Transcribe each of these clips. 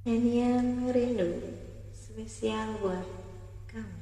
Nyanyian rindu spesial buat kamu.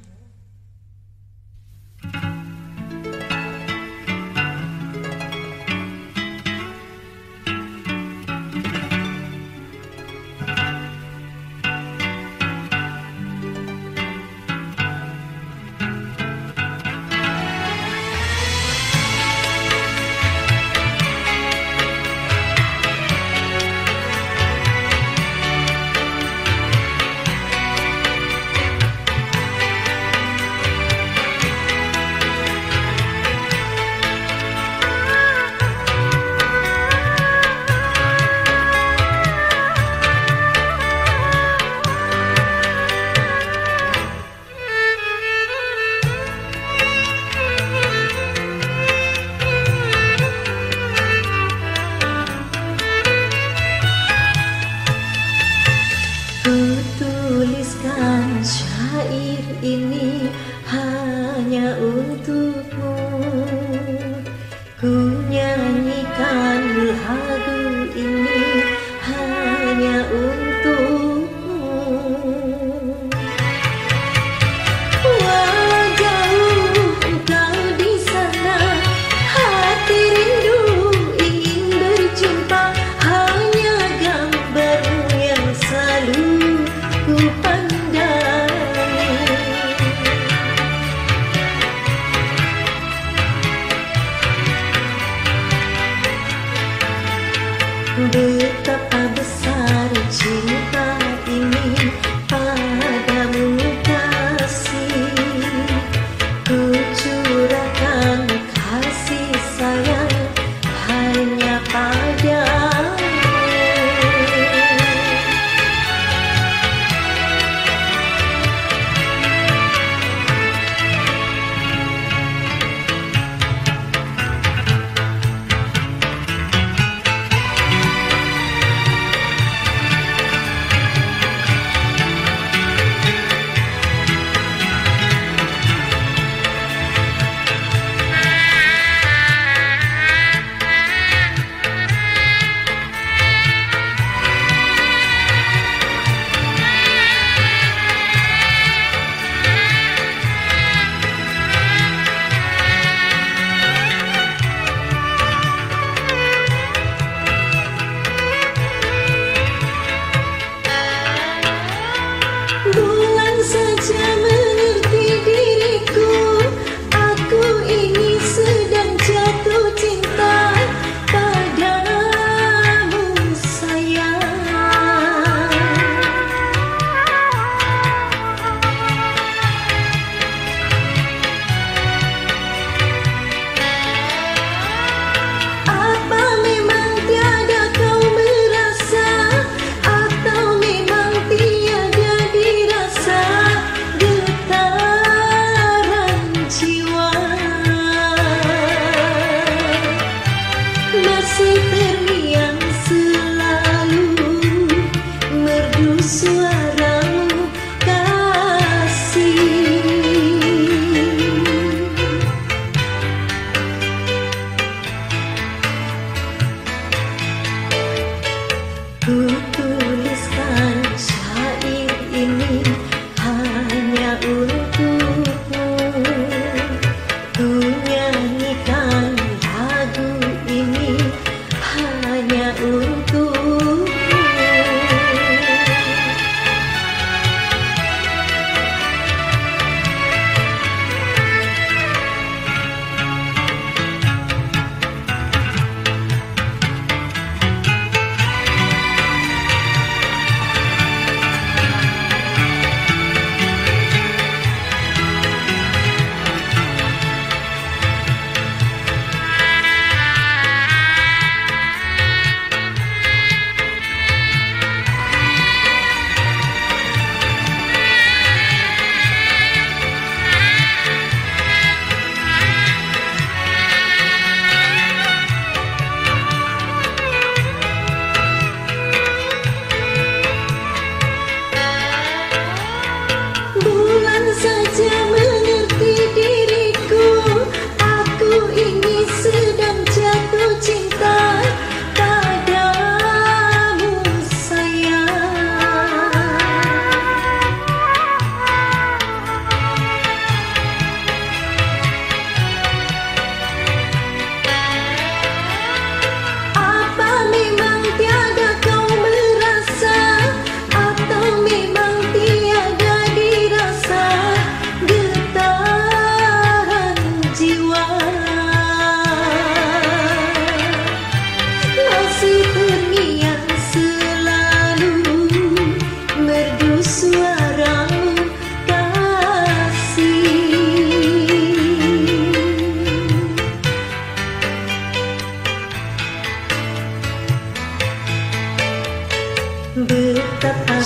Good. Summer Ooh.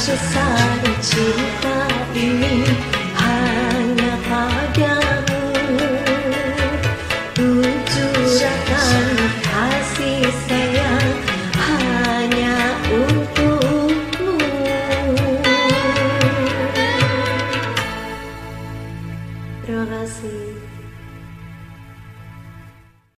Besar cinta ini